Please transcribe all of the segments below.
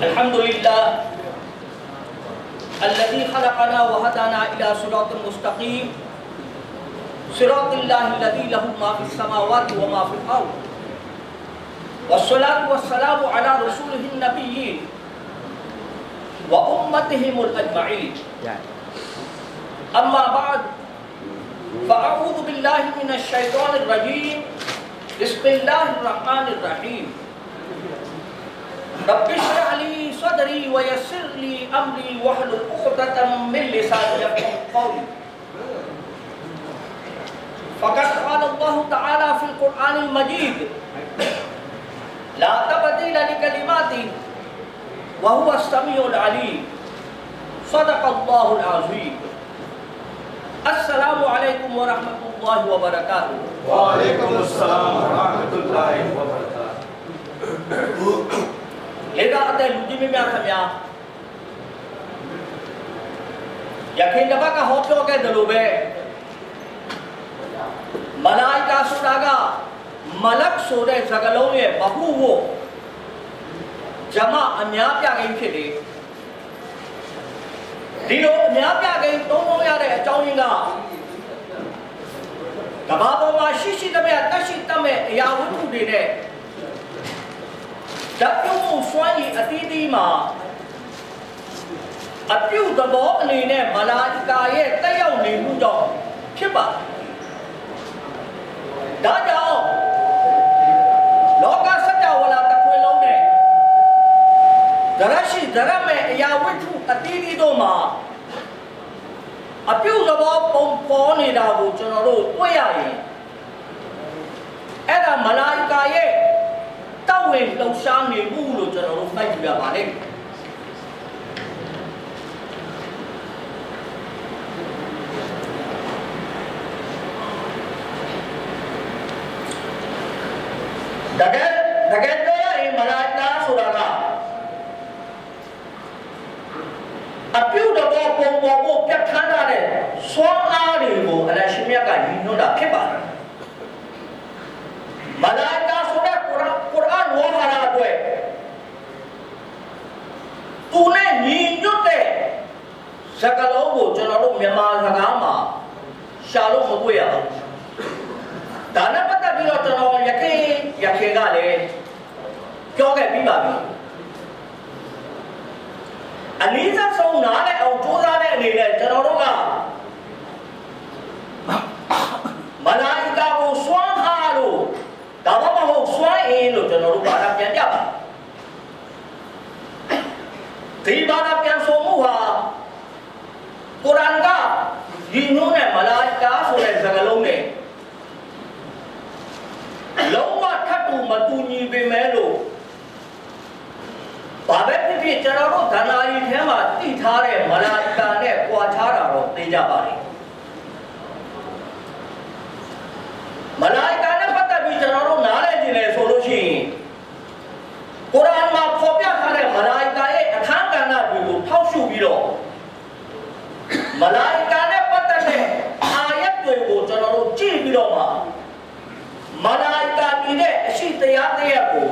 الحمد لله الذي خلقنا وهدانا إلى صراط مستقيم. صراط الله الذي له ما في السماوات وما في الأرض. والصلاة والسلام على رسوله النبيين وأمتهم الأجمعين. أما بعد، فأعوذ بالله من الشيطان الرجيم. بسم الله الرحمن الرحيم. رب اشرح لي صدري ويسر لي أمري واحلل عقدة من لساني يفقهوا قولي. فقد قال الله تعالى في القرآن المجيد، لا تبديل لكلماتي وهو السميع العليم. صدق الله العظيم. السلام عليكم ورحمة الله وبركاته. وعليكم السلام ورحمة الله وبركاته. လေကအတဲ့လူကြီးမများခင်ဗျာယခင်တစ်ပတ်ကဟောပြောခဲ့တယ်လို့ပဲမလာအီကာဆိုတာကမလတ်ဆိုတဲ့စကားလုံးရဲ့ဘဟုဝဂျမအများပြကိန်းဖြစ်တယ်ဒီလိုအများပြကိန်းသုံးလို့ရတဲ့အကြောင်းရင်းကကဘာပေါ်မှာရှိရှိသမျှတက်ရှိတတ်မဲ့အရာဝတ္ထုတွေနဲ့ ဓာတ်ပြုမှုစွမ်းရည်အသီးသီးမှာအပြုသဘောအနေနဲ့မလာအီကာရဲ့တက်ရောက်နေမှုကြောင့်ဖြစ်ပါတယ်ဒါကြောင့်လောကစကြဝဠာတစ်ခွေလုံးနဲ့ဒရရှိဒရမဲ့အရာဝတ္ထုအသီးသီးတို့မှာအပြုသဘောပုံပေါ်နေတာကိုကျွန်တော်တို့တွေ့ရရင်အဲ့ဒါမလာအီကာရဲ့ တောက်ဝင်လှုပ်ရှားနေမှုလို့ကျွန်တော်တို့မှတ်ယူရပါလိမ့်မယ်တကယ်တကယ်ပြောရရင်မလာကာဆိုတာကအပြုတ်တော်ပုံပေါ်ဖို့ပြတ်ထန်းထားတဲ့စွမ်းအားတွေကိုအလရှိမြတ်ကညီညွတ်တာဖြစ်ပါတယ်မလာကာဆိုတဲ့ကုရ်ကုရ်အာန်ဝါဟာရာအတွက်သူနဲ့ညီညွတ်တဲ့စကားလုံးကိုကျွန်တော်တို့ မြန်မာစကားမှာရှာလို့မတွေ့ရဘူးဒါနဲ့ပတ်သက်ပြီးတော့ကျွန်တော်ရခင်ရခင်ကလည်းပြောခဲ့ပြီးပါပြီအနည်းဆုံးနားနဲ့အောင်ကြိုးစားတဲ့အနေနဲ့ကျွန်တော်တို့ကမလာအီကာကိုစွမ်းအားလို့ဒါမှမဟုတ်စွမ်းအင်းလို့ကျွန်တော်တို့ဘာသာပြန်ပြပါဒီဘာသာပြန်ဆိုမှုဟာ ကုရ်အာန်ကဒီနုနဲ့မလာအီကာဆိုတဲ့စကားလုံးနဲ့လုံးဝထပ်တူမတူညီပေမဲ့လို့ဘာပဲဖြစ်ဖြစ်ကျွန်တော်တို့ဒဏ္ဍာရီထဲမှာတည်ထားတဲ့မလာအီကာနဲ့ကြွာချတာတော့သိကြပါလိမ့်မလာအီကာနဲ့ပတ်သက်ပြီးကျွန်တော်တို့နားလည်ကြည့်လေဆိုလို့ရှိရင်ကုရ်အာန်မှာဖော်ပြထားတဲ့မလာအီကာရဲ့အခန်းကဏ္ဍတွေကိုထောက်ရှုပြီးတော့ မလာအီကာနဲ့ပတ်သက်တဲ့အာယတ်တွေကိုကျွန်တော်တို့ကြည့်ပြီးတော့မှမလာအီကာဒီတဲ့အရှိတရားတရားကို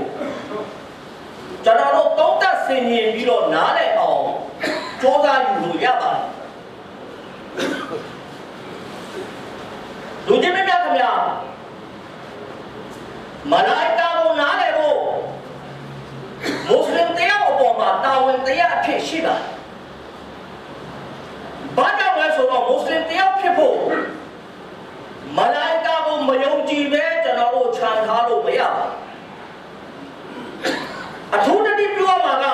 ကျွန်တော်တို့သုံးသပ်ဆင်ခြင်ပြီးတော့နားလည်အောင်ကြိုးစားယူလို့ရပါတယ်လူကြီးမမြတ်ခင်ဗျာမလာအီကာကိုနားလည်ဖို့မွတ်စလင်တရားအပေါ်မှာတာဝန်တရားအဖြစ်ရှိပါတယ် ဘာကြောင့်လဲဆိုတော့မွတ်စလင်တရားဖြစ်ဖို့မလာအီကာကိုမယုံကြည်ပဲကျွန်တော်တို့ခြံထားလို့မရပါဘူးအထူးတတိပြောမှာက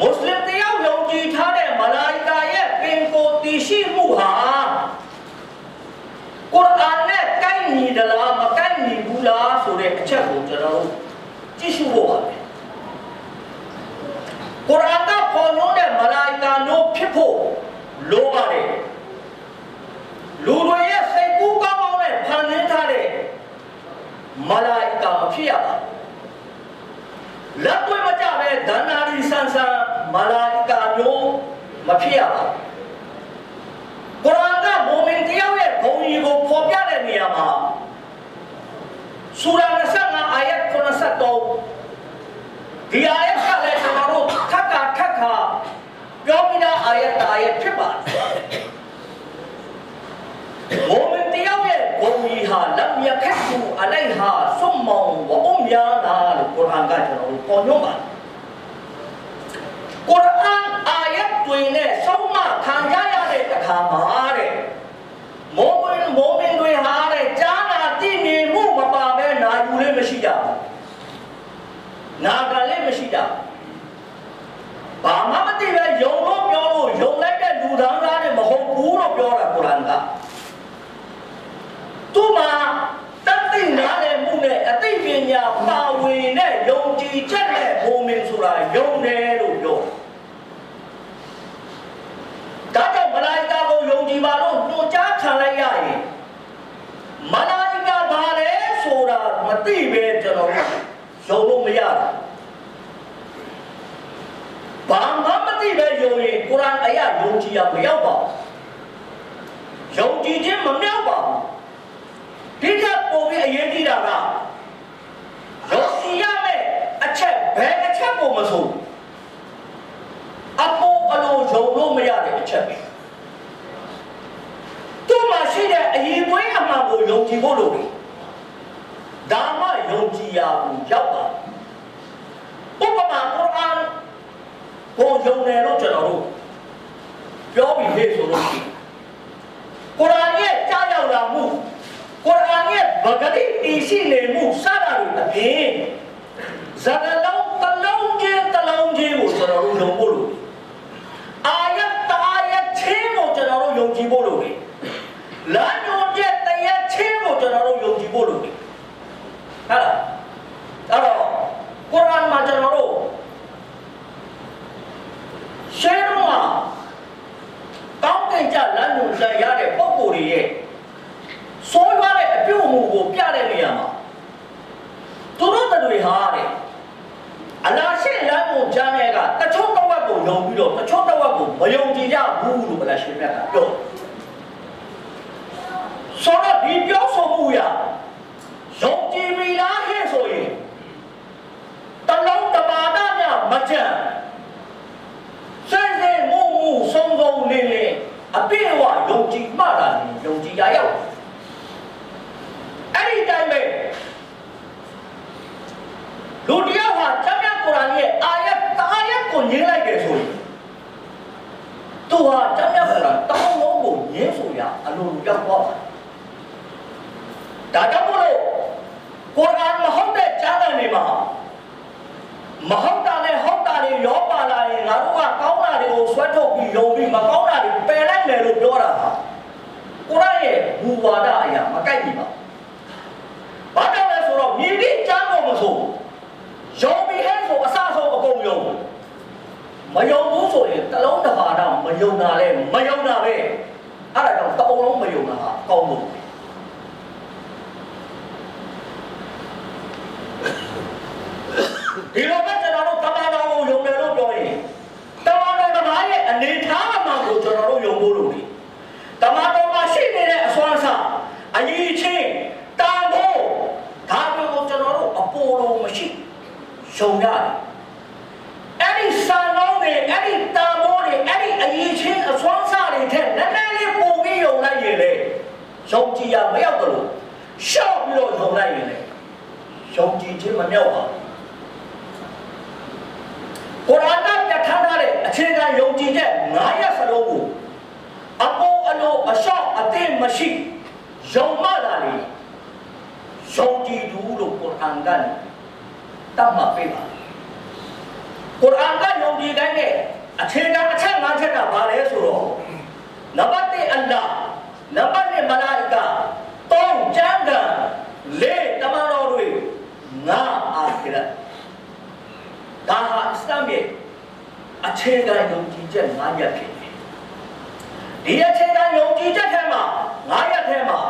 မွတ်စလင်တယောက်ယုံကြည်ထားတဲ့မလာအီကာရဲ့ပင်ကိုတည်ရှိမှုဟာကုရ်အာန်နဲ့ကိုက်ညီသလားမကိုက်ညီဘူးလားဆိုတဲ့အချက်ကိုကျွန်တော်တို့ကြည့်ရှုဖို့ပါပဲ ကုရ်အာန်ကပေါ်ညွှန်းတဲ့မလာအီကာမျိုးဖြစ်ဖို့လိုပါတယ်လူတွေရဲ့စိတ်ကူးကောင်းကောင်းနဲ့ဖန်ဆင်းထားတဲ့မလာအီကာမဖြစ်ရပါဘူးလက်တွေ့မကြပဲဒဏ္ဍာရီဆန်ဆန်မလာအီကာမျိုးမဖြစ်ရပါဘူးကုရ်အာန်ကမူမင်တယောက်ရဲ့ဘုံကြီးကိုဖော်ပြတဲ့နေရာမှာဆူရာ25အာယတ်83ဒီအာယတ်ကလည်းကျွန်တော်တို့ခက်ခါခက်ခါ ပြောပြီးသားအာယတ်အာယတ်ဖြစ်ပါတယ်မောမင်တယောက်ရဲ့ဂုဏ်ကြီးဟာလမ်ယခက်သူအလိုက်ဟာဆွမ်မောင်ဝအုံယာနာလို့ကုရ်အာန်ကကျွန်တော်တို့ပေါ်ညွှန်ပါတယ်ကုရ်အာန်အာယတ်တွေနဲ့ဆုံးမခံကြရတဲ့အခါမှာတဲ့မောမင်မောမင်တွေဟာတဲ့ကြားနာသိမြင်မှုမပါဘဲနာယူလေးမရှိကြဘူးနာခံလေးမရှိကြဘူး ဘာမှမသိပဲယုံလို့ပြောလို့ယုံလိုက်တဲ့လူသားသားနဲ့မဟုတ်ဘူးလို့ပြောတာကုရ်အာန်ကသူ့မှာတသိနားလည်မှုနဲ့အသိပညာပါဝင်တဲ့ယုံကြည်ချက်နဲ့ဘုံမင်ဆိုတာယုံတယ်လို့ပြောတယ်ဒါကြောင့်မလာအီကာကိုယုံကြည်ပါလို့ညွှန်ကြားခံလိုက်ရရင်မလာအီကာဘာလဲဆိုတာမသိပဲကျွန်တော်ယုံလို့မရဘူး ဘာမှမသိပဲယုံရင်ကုရ်အာန်အရာယုံကြည်ရမရောက်ပါဘူးယုံကြည်ခြင်းမမြောက်ပါဘူးဒီကပုံပြီးအရေးကြီးတာကယုံကြည်ရမယ့်အချက်ဘယ်အချက်ကိုမဆိုအပေါ်အလိုယုံလို့မရတဲ့အချက်ပဲသူ့မှာရှိတဲ့အရေးသွေးအမှန်ကိုယုံကြည်ဖို့လိုတယ်ဒါမှယုံကြည်ရဘူးရောက်ပါဥပမာကုရ်အာန် ကိုယုံတယ်လို့ကျွန်တော်တို့ပြောပြီးဟေ့ဆိုလို့ရှိရင်ကုရ်အာန်ရဲ့ကြားရောက်လာမှုကုရ်အာန်ရဲ့ဗဂတိတည်ရှိနေမှုစတာတွေအပြင်ဇဂလုံးတစ်လုံးချင်းတစ်လုံးချင်းကိုကျွန်တော်တို့ယုံဖို့လိုတယ်အာယတ်တအာယတ်ချင်းကိုကျွန်တော်တို့ယုံကြည်ဖို့လိုတယ်လမ်းညွန်ချက်တရားချင်းကိုကျွန်တော်တို့ယုံကြည်ဖို့လိုတယ်ဟုတ်လားအဲ့တော့ကုရ်အာန်မှာကျွန်တော်တို့ ရှင်းတော့ကောင်းကင်ကြလမ်းညွန်ချက်ရတဲ့ပုံကိုယ်တွေရဲ့ဆိုးရွားတဲ့အပြုအမူကိုပြတဲ့နေရာမှာသူတို့တွေဟာတဲ့အလားရှိလမ်းကိုကြားတဲ့ကတချို့တစ်ဝက်ကိုယုံပြီးတော့တချို့တစ်ဝက်ကိုမယုံကြည်ကြဘူးလို့ဗလားရှင်မြတ်ကပြောဆိုတော့ဒီပြောဆိုမှုရယုံကြည်မိလားဟဲ့ဆိုရင်တလုံးတပါဒမြမကြံစိတ်စိတ်မှုမှုဆုံးဆုံးလေးလေး အပြည့်အဝယုံကြည်မှတာယုံကြည်ရရောက်အဲ့ဒီတိုင်းပဲလူတယောက်ဟာကျမ်းမြတ်ကုရ်အာန်ရဲ့အာယတ်အာယတ်ကိုညင်းလိုက်တယ်ဆိုရင်သူဟာကျမ်းမြတ်ကုရ်အာန်တောင်းလုံးကိုညင်းဆိုရအလိုလိုရောက်သွားတာဒါကြောင့်မို့လို့ကုရ်အာန်မဟုတ်တဲ့ကျမ်းစာတွေမှာ မဟုတ်တာနဲ့ဟုတ်တာတွေရောပါလာရင်ငါတို့ကကောင်းတာတွေကိုဆွဲထုတ်ပြီးယုံပြီးမကောင်းတာတွေပယ်လိုက်မယ်လို့ပြောတာဟာကုရ်အာန်ရဲ့ဘူဝါဒအရာမကိုက်ဘူးပါဘာကြောင့်လဲဆိုတော့မြည်ပြီးကျမ်းကိုမဆိုယုံပြီးဟဲ့ဆိုအစဆုံးအကုန်ယုံမယုံဘူးဆိုရင်တလုံးတစ်ပါတော့မယုံတာလဲမယုံတာပဲအဲ့ဒါကြောင့်တအုံလုံးမယုံတာဟာကောင်းလို့ ဒီလိုပဲကျွန်တော်တို့တမန်တော်ကိုယုံတယ်လို့ပြောရင်တမန်တော်တမားရဲ့အနေထားအမှန်ကိုကျွန်တော်တို့ယုံဖို့လို့ဒီတမန်တော်မှာရှိနေတဲ့အစွမ်းအစအရေးချင်းတာဖို့ဒါမျိုးကိုကျွန်တော်တို့အပေါ်လို့မရှိရှုံရတယ်အဲ့ဒီစာလုံးတွေအဲ့ဒီတာမိုးတွေအဲ့ဒီအရေးချင်းအစွမ်းစားတွေထက်နည်းနည်းလေးပုံပြီးယုံလိုက်ရင်လေယုံကြည်ရမရောက်တော့ရှော့ပြီးတော့ယုံလိုက်ရင်လေယုံကြည်ခြင်းမမြောက်ပါဘူး ကုရ်အာန်ကပြဋ္ဌာန်းထားတဲ့အခြေခံယုံကြည်ချက်9ရပ်စလုံးကိုအပေါ်အလိုအလျှော့အသိမရှိယုံမှသာလေယုံကြည်သူလို့ကုရ်အာန်ကတတ်မှတ်ပေးပါကုရ်အာန်ကယုံကြည်တိုင်းနဲ့အခြေခံအချက်၅ချက်ကဘာလဲဆိုတော့နံပါတ်1အလ္လာဟ်နံပါတ်2မလာအီကာသုံးကျမ်းဂန်လေးတမန်တော်တွေငါအာခိရတ် ဒါဟာအစ္စလာမ်ရဲ့အခြေခံယုံကြည်ချက်၅ရပ်ဖြစ်တယ်ဒီအခြေခံယုံကြည်ချက်ထဲမှာ၅ရပ်ထဲမှာ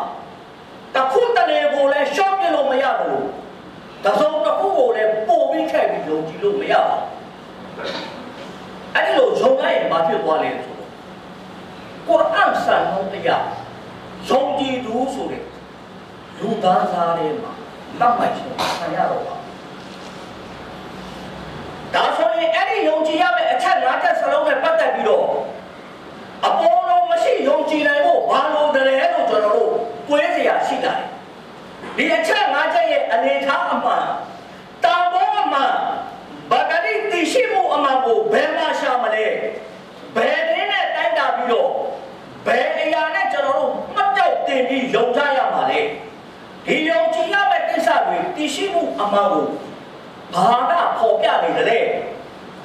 တစ်ခုတလေကိုလည်းရှော့ပြလို့မရဘူးတစုံတစ်ခုကိုလည်းပို့ပြီးခဲ့ပြီးယုံကြည်လို့မရဘူးအဲ့ဒီလိုယုံလိုက်ရင်ဘာဖြစ်သွားလဲဆိုတော့ကုရ်အာန်စံနှုန်းတရားယုံကြည်သူဆိုတဲ့လူသားသားတွေမှာတတ်မှတ်ခြင်းခံရတော့ပါ ယုံကြည်ရမယ့်အချက်၅ချက်စလုံးနဲ့ပတ်သက်ပြီးတော့အပေါ်လုံးမရှိယုံကြည်နိုင်ဖို့ဘာလို့တလဲလို့ကျွန်တော်တို့ကွဲစရာရှိတယ်။ဒီအချက်၅ချက်ရဲ့အနေထားအမှန်တန်ဖိုးအမှန်ဘာကတိသိရှိမှုအမှန်ကိုဘယ်မှာရှာမလဲ။ဘယ်တင်းနဲ့တိုက်တာပြီးတော့ဘယ်အရာနဲ့ကျွန်တော်တို့မှတ်ကြောက်တင်ပြီးယုံကြရမှာလဲ။ဒီယုံကြည်ရမယ့်ကိစ္စတွေသိရှိမှုအမှန်ကိုဘာသာပေါ်ပြနေတယ်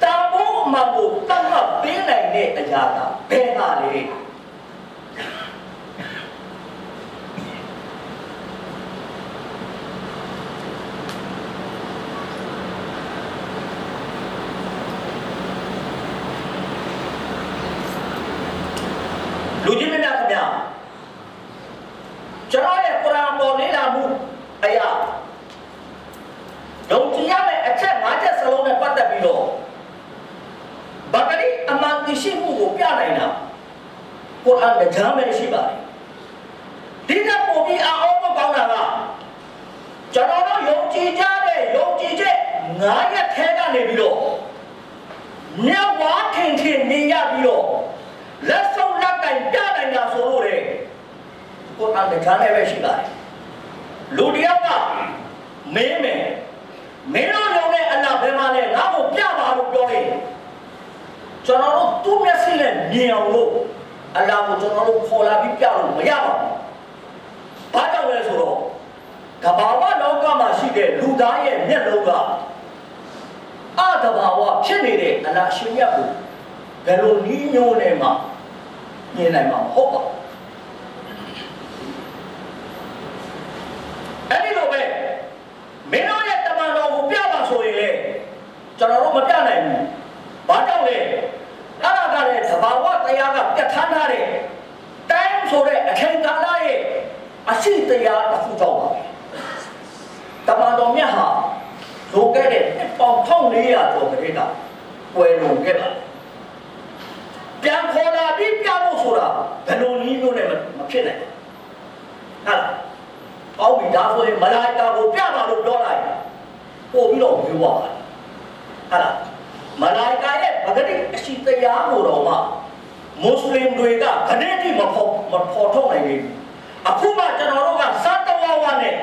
တန်ဖိုးအမှန်ကိုတတ်မှတ်ပေးနိုင်တဲ့အရာကဘယ်ပါလဲလူကြီးမင်းများခင်ဗျာကျွန်တော်ရဲ့ကုရ်အာန်ပေါ်လေ့လာမှုအရာယုံကြည်ရမယ့်အချက်၅ချက်စလုံးနဲ့ပတ်သက်ပြီးတော့ ဗဂရိအမှန်သိရှိမှုကိုပြနိုင်တာကုရ်အာန်ကကြားမဲ့ရှိပါတယ်ဒီကပုံပြီးအောင်မကောင်းတာကကျွန်တော်တို့ယုံကြည်ကြတဲ့ယုံကြည်ချက်၅ရက်ထဲကနေပြီးတော့မြတ်ဝါထင်ထင်မြင်ရပြီးတော့လက်ဆုံးလက်ကင်ပြနိုင်တာဆိုလို့လေကိုယ်အန်တန်းနဲ့ပဲရှိပါတယ်လူတယောက်ကမင်းမယ်မင်းတို့လုံးနဲ့အလားဘယ်မှာလဲငါ့ကိုပြပါလို့ပြောရင် ကျွန်တော်တို့သူ့မျက်စိနဲ့မြင်အောင်လို့အလားကိုကျွန်တော်တို့ခေါ်လာပြီးပြလို့မရပါဘူးဘာကြောင့်လဲဆိုတော့ကဘာဝလောကမှာရှိတဲ့လူသားရဲ့မျက်လုံးကအတဘာဝဖြစ်နေတဲ့အလားရှင်မြတ်ကိုဘယ်လိုနီးညိုးနေမှာမြင်နိုင်မှာမဟုတ်ပါဘူးအဲ့ဒီလိုပဲမင်းတို့ရဲ့တမန်တော်ကိုပြပါဆိုရင်လေကျွန်တော်တို့မပြနိုင်ဘူး ဘာကြောင့်လဲအဲ့ဒါကလည်းသဘာဝတရားကပြဋ္ဌာန်းထားတဲ့တိုင်းဆိုတဲ့အချိန်ကာလရဲ့အရှိတရားတစ်ခုကြောင့်ပါပဲတမန်တော်မြတ်ဟာလိုခဲ့တဲ့နှစ်ပေါင်း1400ကျော်ကလေးကကွယ်လွန်ခဲ့ပါတယ်ပြန်ခေါ်လာပြီးပြဖို့ဆိုတာဘယ်လိုနည်းမျိုးနဲ့မဖြစ်နိုင်ဘူးဟာအောက်ပြီးဒါဆိုရင်မလာကာကိုပြပါလို့ပြောလိုက်ပို့ပြီးတော့ပြောပါဟာလား မလာကာရဲ့ဗဂတိအရှိတရားကိုတော့မှမွတ်စလင်တွေကခဏတိမဖော်မဖော်ထုတ်နိုင်ဘူးအခုမှကျွန်တော်တို့ကစတဝဝနဲ့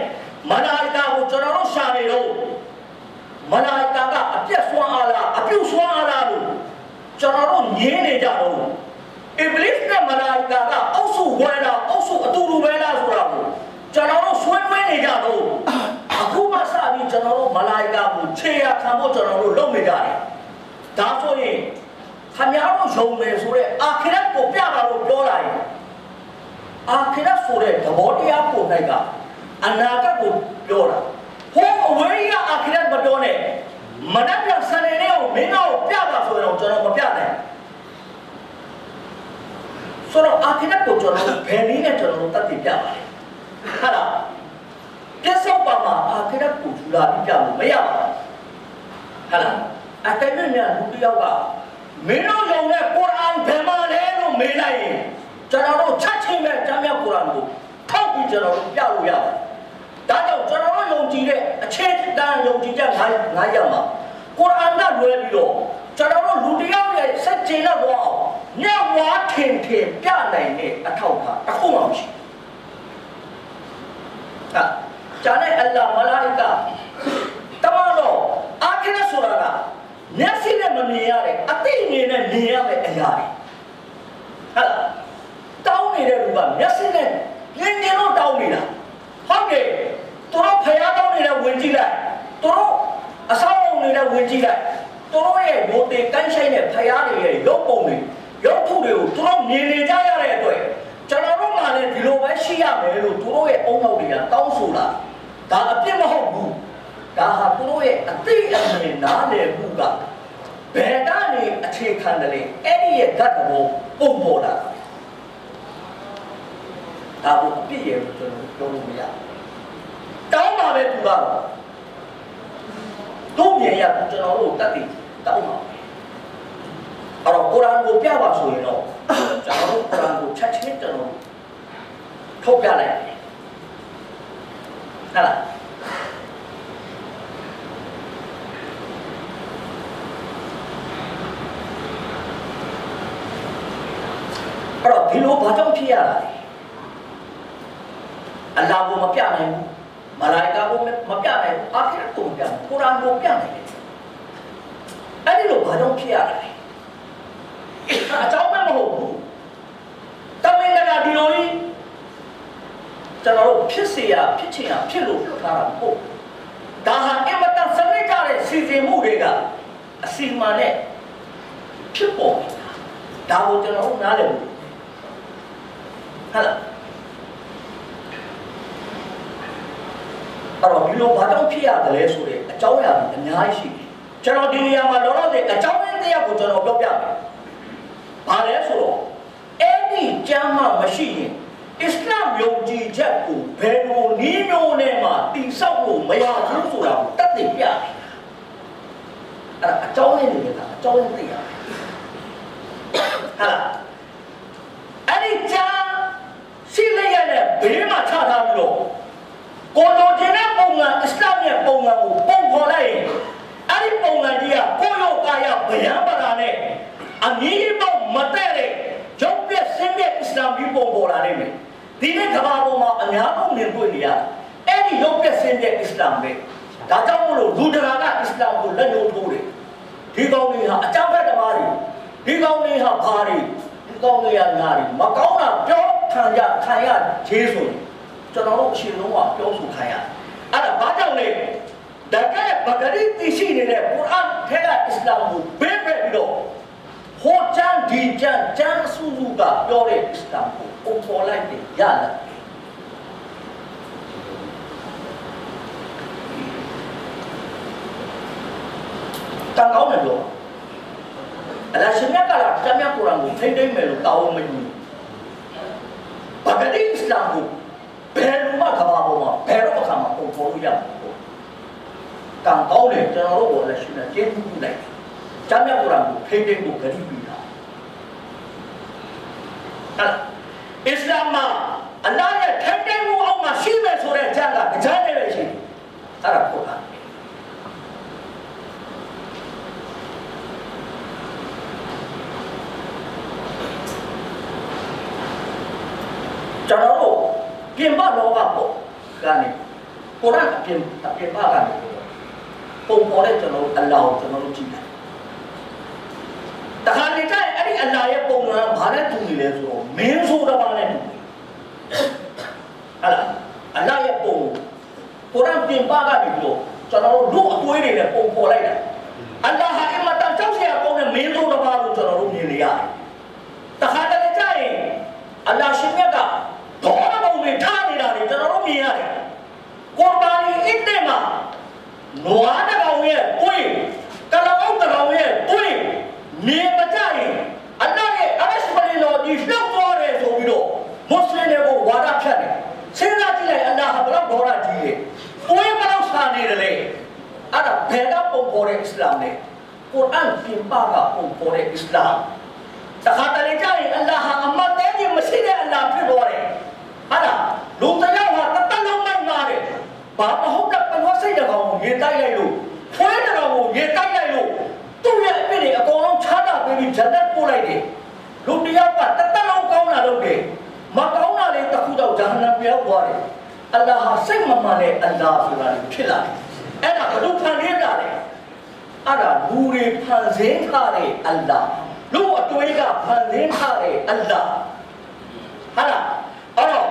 မလာကာကိုကျွန်တော်တို့ရှာနေတော့မလာကာကအပြက်ဆွမ်းအားလားအပြုတ်ဆွမ်းအားလားလို့ကျွန်တော်တို့ငင်းနေကြတော့အစ္စလစ်နဲ့မလာကာကအုပ်စုဝဲတာအုပ်စုအတူတူပဲလားဆိုတာကိုကျွန်တော်တို့ဆွေးနွေးနေကြတော့အခုမှစပြီးကျွန်တော်တို့မလာကာကိုခြေရခံဖို့ကျွန်တော်တို့လုပ်နေကြတယ် ဒါဆိုရင်ခမရတို့ယုံမယ်ဆိုတဲ့အာခိရတ်ကိုပြပါလို့ပြောလိုက်အာခိရတ်ဆိုတဲ့သဘောတရားကို၌ကအနာဂတ်ကိုပြောတာဟိုအဝေးကအာခိရတ်မပြောနဲ့မနက်ဖြန်စနေနေ့ကိုမင်းတို့ပြပါဆိုရင်ကျွန်တော်မပြနိုင်ဆိုတော့အာခိရတ်ကိုကျွန်တော်ဘယ်နည်းနဲ့ကျွန်တော်တတ်သိပြပါလဲဟာလားပြစ္ဆုတ်ပါမှာအာခိရတ်ကိုထူလာပြီးပြလို့မရပါဘူးဟာလား အတိုင်းနဲ့လူတယောက်ကမင်းတို့ယုံတဲ့ကုရ်အာန်ဘယ်မှာလဲလို့မေးလိုက်ရင်ကျွန်တော်တို့ချက်ချင်းပဲကျမ်းမြတ်ကုရ်အာန်ကိုထောက်ပြီးကျွန်တော်တို့ပြလို့ရပါတယ်ဒါကြောင့်ကျွန်တော်တို့ယုံကြည်တဲ့အခြေတန်ယုံကြည်ချက်ငါးငါးရပ်မှာကုရ်အာန်ကလွယ်ပြီးတော့ကျွန်တော်တို့လူတယောက်ရဲ့စัจကျေနပ်သွားအောင်ညဝါထင်ထင်ပြနိုင်တဲ့အထောက်အထားတစ်ခုမှမရှိဘူးဟာကျန်တဲ့အလ္လာဟ်မလာအီကာတမန်တော်အာခိရဆိုတာက မျက်စိနဲ့မမြင်ရတဲ့အသိဉာဏ်နဲ့မြင်ရမယ့်အရာတွေဟာတောင်းနေတဲ့လူကမျက်စိနဲ့မြင်ကြလို့တောင်းနေတာဟုတ်တယ်သူတို့ဖျားတောင်းနေတဲ့ဝင်ကြည့်လိုက်သူတို့အဆောက်အုံနေတဲ့ဝင်ကြည့်လိုက်သူတို့ရဲ့ဘိုတေကန်းဆိုင်တဲ့ဖျားတွေရဲ့ရုပ်ပုံတွေရုပ်ထုတွေကိုသူတို့မြင်နေကြရတဲ့အတွက်ကျွန်တော်တို့မှလည်းဒီလိုပဲရှိရမယ်လို့သူတို့ရဲ့အုံနောက်တွေကတောင်းဆိုတာဒါအပြစ်မဟုတ်ဘူး ဒါဟာသူတို့ရဲ့အသိအမြင်နားလည်မှုကဘယ်ကနေအခြေခံတယ်လဲအဲ့ဒီရဲ့ဓာတ်တော်ပုံပေါ်လာဒါကိုအပြစ်ရဲ့ကျွန်တော်ပြောလို့မရတောင်းပါပဲသူကတော့တို့မြင်ရကျွန်တော်တို့တတ်သိတောင်းပါအဲ့တော့ကုရ်အာန်ကိုပြပါဆိုရင်တော့ကျွန်တော်တို့ကုရ်အာန်ကိုချက်ချင်းကျွန်တော်ထုတ်ပြလိုက်တယ်ဟုတ်လား ဒီ လိုဘာကြောင့်ဖြစ်ရတာလဲအလ္လာဟ်ကိုမပြနိုင်ဘူးမလာအီကာကိုမပြနိုင်ဘူးအာခရတ်ကိုမပြနိုင်ဘူးကုရ်အာန်ကိုပြနိုင်တယ်အဲ့ဒီလိုဘာကြောင့်ဖြစ်ရတာလဲအကြောင်းမမဟုတ်ဘူးတမင်တကာဒီလိုကြီးကျွန်တော်တို့ဖြစ်เสียဖြစ်ချင်ရဖြစ်လို့လုပ်ထားတာမဟုတ်ဒါဟာအင်မတန်စနစ်ကြတဲ့စီစဉ်မှုတွေကအစီအမံနဲ့ဖြစ်ပေါ်ဒါကိုကျွန်တော်တို့နားလည်ဘူး ဟုတ်လားအဲ့တော့ဒီလိုဘာကြောင့်ဖြစ်ရတယ်လဲဆိုတဲ့အကြောင်းအရာတွေအများကြီးရှိတယ်ကျွန်တော်ဒီနေရာမှာလောလောဆယ်အကြောင်းရင်းတရားကိုကျွန်တော်ပြောပြမယ်ဘာလဲဆိုတော့အဲ့ဒီကျမ်းမှမရှိရင်အစ္စလာမ်ယုံကြည်ချက်ကိုဘယ်လိုနည်းမျိုးနဲ့မှတိဆောက်လို့မရဘူးဆိုတာကိုတတ်သိပြတယ်အဲ့ဒါအကြောင်းရင်းတွေကအကြောင်းရင်းတရားဟာလားအဲ့ဒီကျမ်း ရှိလျက်နဲ့ဘေးမှာချထားပြီးတော့ကိုလိုချင်တဲ့ပုံစံအစ္စလာမ်ရဲ့ပုံစံကိုပုံဖော်လိုက်ရင်အဲ့ဒီပုံစံကြီးကကိုရောကာယဗျံပရာနဲ့အမည်ပေါမတဲ့တဲ့ရုပ်ပြဆင်းတဲ့အစ္စလာမ်ကြီးပုံပေါ်လာနိုင်မယ်ဒီနေ့ကမ္ဘာပေါ်မှာအများဆုံးမြင်တွေ့နေရအဲ့ဒီရုပ်ပြဆင်းတဲ့အစ္စလာမ်ပဲဒါကြောင့်မလို့လူတကာကအစ္စလာမ်ကိုလက်ညှိုးထိုးတယ်ဒီကောင်တွေဟာအကြမ်းဖက်သမားတွေဒီကောင်တွေဟာဘာတွေဒီ ကောင်တွေကညာတွေမကောင်းတာပြောခံရခံရခြေဆိုရင်ကျွန်တော်တို့အရှင်လုံးကပြောဆိုခံရအဲ့ဒါဘာကြောင့်လဲတကယ်ဗဂရိတိရှိနေတဲ့ကုရ်အာန်ထဲကအစ္စလာမ်ကိုဘေးဖက်ပြီးတော့ဟောချမ်းဒီချမ်းချမ်းစုစုကပြောတဲ့အစ္စလာမ်ကိုပုံပေါ်လိုက်တယ်ရလားတန်ကောင်းတယ်ပြော အလရှင်မြတ်ကလာတမန်ကုရ်အာန်ကိုထိမ့်သိမ့်မယ်လို့တောင်းမယူဗဂရိအစ္စလာမ်ကိုဘယ်လိုမှကဘာပေါ်မှာဘယ်တော့အခါမှပုံပေါ်လို့ရမှာမဟုတ်ကံကောင်းတယ်ကျွန်တော်တို့ကလည်းရှင်နဲ့ကျေးဇူးပြုလိုက်တမန်ကုရ်အာန်ကိုထိမ့်သိမ့်ဖို့ဂရုပြုတာအဲ့အစ္စလာမ်မှာအလ္လာဟ်ရဲ့ထိမ့်သိမ့်မှုအောက်မှာရှိမယ်ဆိုတဲ့ကြံကကြားနေပဲရှိတယ်အဲ့ဒါကုရ်အာန် ကျွန်တော်တို့ပြင်ပလောကပေါ့ကနေကုရ်အာန်အပြင်အပြင်ပကနေပုံပေါ်တဲ့ကျွန်တော်တို့အလ္လာဟ်ကိုကျွန်တော်တို့ကြည့်တယ်တခါလေကျရင်အဲ့ဒီအလ္လာဟ်ရဲ့ပုံကဘာနဲ့တူနေလဲဆိုတော့မင်းဆိုတာဘာနဲ့တူလဲဟလာအလ္လာဟ်ရဲ့ပုံကုရ်အာန်ပြင်ပကနေပြီးတော့ကျွန်တော်တို့လူအသွေးတွေနဲ့ပုံပေါ်လိုက်တာအလ္လာဟ်ဟာအင်မတန်ကြောက်စရာကောင်းတဲ့မင်းဆိုတာဘာလို့ကျွန်တော်တို့မြင်နေရတယ်တခါတလေကျရင်အလ္လာဟ်ရှင်မြတ်က ဒေါ်ပုံတွေထားနေတာတွေကျွန်တော်တို့မြင်ရတယ်။ကွန်ဘာနီအစ်တဲ့မှာနွားတစ်ကောင်ရဲ့ပွင့်ကလောင်တစ်ကောင်ရဲ့ပွင့်မြင်မကြရင်အလ္လာဟ်ရဲ့အရရှ်ပလီလောဒီလှုပ်သွားတယ်ဆိုပြီးတော့မွတ်စလင်တွေကိုဝါဒဖြတ်တယ်။စဉ်းစားကြည့်လိုက်အလ္လာဟ်ဟာဘလောက်ဒေါ်လာကြီးလဲ။ပွင့်ဘလောက်စာနေတယ်လေ။အဲ့ဒါဘယ်ကပုံပေါ်တဲ့အစ္စလာမ်လဲ။ကုရ်အာန်ပြင်ပကပုံပေါ်တဲ့အစ္စလာမ်တခါတလေကြရင်အလ္လာဟ်ဟာအမတ်တဲကြီးမရှိတဲ့အလ္လာဟ်ဖြစ်သွားတယ်။ ဟာလားလူတယောက်ဟာတသက်လုံးမိုက်မာတယ်။ဘာမဟုတ်တဲ့ပလောစိတ်တကောင်ကိုရေတိုက်လိုက်လို့ဖွေးတကောင်ကိုရေတိုက်လိုက်လို့သူ့ရဲ့အပြစ်တွေအကုန်လုံးချားတာပြီးပြီးဂျန်နတ်ပို့လိုက်တယ်။လူတယောက်ကတသက်လုံးကောင်းတာလုပ်တယ်။မကောင်းတာလေးတစ်ခုတော့ဂျဟန္နမ်ပြောက်သွားတယ်။အလ္လာဟ်ဟာစိတ်မမှန်တဲ့အလ္လာဟ်ဆိုတာဖြစ်လာတယ်။အဲ့ဒါဘယ်လိုဖန်ရင်းလာလဲ။အဲ့ဒါလူတွေဖန်ဆင်းထားတဲ့အလ္လာဟ်လူအတွေးကဖန်ဆင်းထားတဲ့အလ္လာဟ်ဟာလား အဲ့တော့